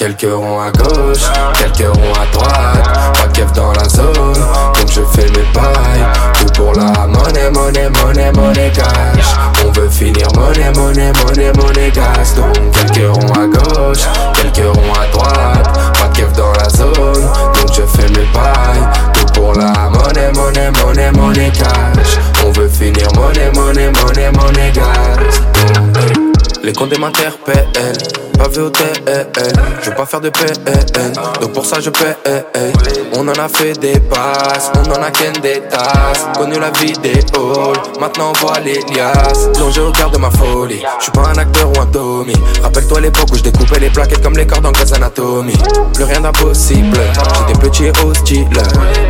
Quelques ronds à gauche, quelques ronds à droite. Pas dans la zone, donc je fais mes pailles. Tout pour la monnaie, monnaie, monnaie, monnaie cash. On veut finir monnaie, monnaie, monnaie, monnaie gas. Donc quelques ronds à gauche, quelques ronds à droite. Pas dans la zone, donc je fais mes pailles. Tout pour la monnaie, monnaie, monnaie, monnaie cash. On veut finir monnaie, monnaie, monnaie, monnaie gas. Les comptes m'interpellent pas vu au Je veux pas faire de PN, donc pour ça je paie. On en a fait des passes, on en a qu'un des tasses. Connu la vie des halls, maintenant on voit les liasses. Plongé au cœur de ma folie, je suis pas un acteur ou un Tommy. Rappelle-toi l'époque où je découpais les plaquettes comme les cordes en Grey's Anatomy. Plus rien d'impossible, j'étais petit et hostile.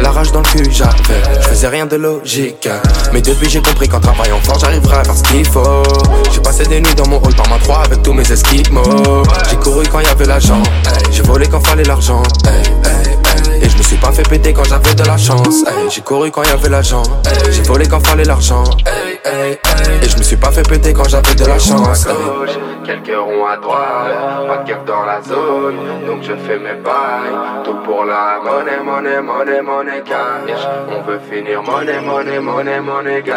La rage dans le cul j'avais, je faisais rien de logique. Mais depuis j'ai compris qu'en travaillant fort j'arriverai à faire ce qu'il faut. J'ai passé des nuits dans mon hall par ma 3 avec tous mes esquimaux. J'ai couru quand y avait l'argent, j'ai volé quand fallait l'argent. Et je me suis pas fait péter quand j'avais de la chance. J'ai couru quand y avait l'argent, j'ai volé quand fallait l'argent. Et je me suis pas fait péter quand j'avais de la chance. Quelques ronds à droite, pas de keuf dans la zone, donc je fais mes bails. Tout pour la monnaie, monnaie, monnaie, monnaie cash. On veut finir monnaie, monnaie, monnaie, monnaie gas.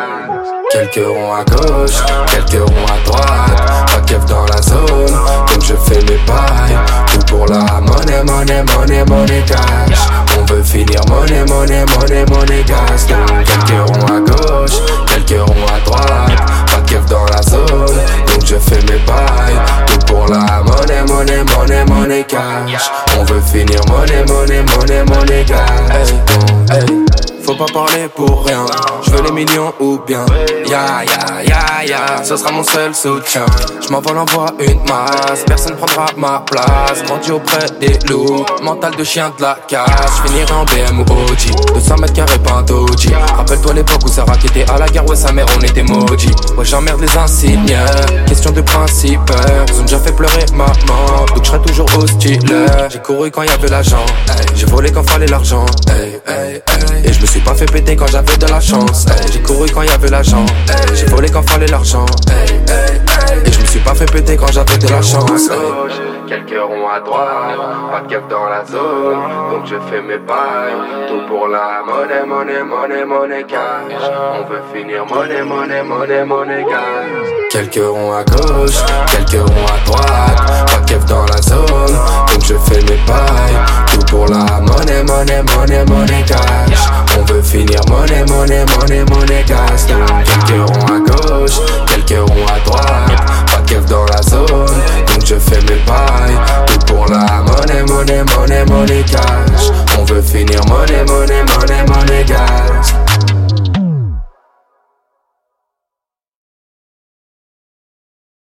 Quelques ronds à gauche, quelques ronds à droite, pas de keuf dans la zone, donc je fais mes bails. Tout pour la monnaie, monnaie, monnaie, monnaie cash. On veut finir monnaie, monnaie, monnaie, monnaie gas. Monnaie, monnaie, monnaie, cash. On veut finir monnaie, monnaie, monnaie, monnaie cash. Faut pas parler pour rien. Je veux les millions ou bien. Ya ya ya ya, ce sera mon seul soutien. Je m'envole en voie une masse, personne prendra ma place. Grandi auprès des loups, mental de chien de la casse. Finirai en BM ou OG, 200 mètres carrés doji. Rappelle-toi l'époque où Sarah qui était à la guerre, ouais sa mère on était maudits. Ouais j'emmerde les insignes, question de principe. Ils ont déjà fait pleurer maman, donc je J'ai couru quand y avait l'argent, j'ai volé quand fallait l'argent. Et je me suis pas fait péter quand j'avais de la chance. J'ai couru quand y avait l'argent. J'ai volé quand fallait l'argent. Et je me suis pas fait péter quand j'avais de la chance. Quelques ronds à droite, pas de keuf dans la zone, donc je fais mes pailles. Tout pour la monnaie, monnaie, monnaie, monnaie cash. On veut finir monnaie, monnaie, monnaie, monnaie gas. Quelques ronds à gauche, quelques ronds à droite, pas de keuf dans la zone, donc je fais mes pailles. Tout pour la monnaie, monnaie, monnaie, monnaie cash. On veut finir monnaie, monnaie, monnaie, monnaie quelques monnaie, monnaie, cash. On veut finir monnaie, monnaie, monnaie, monnaie gas.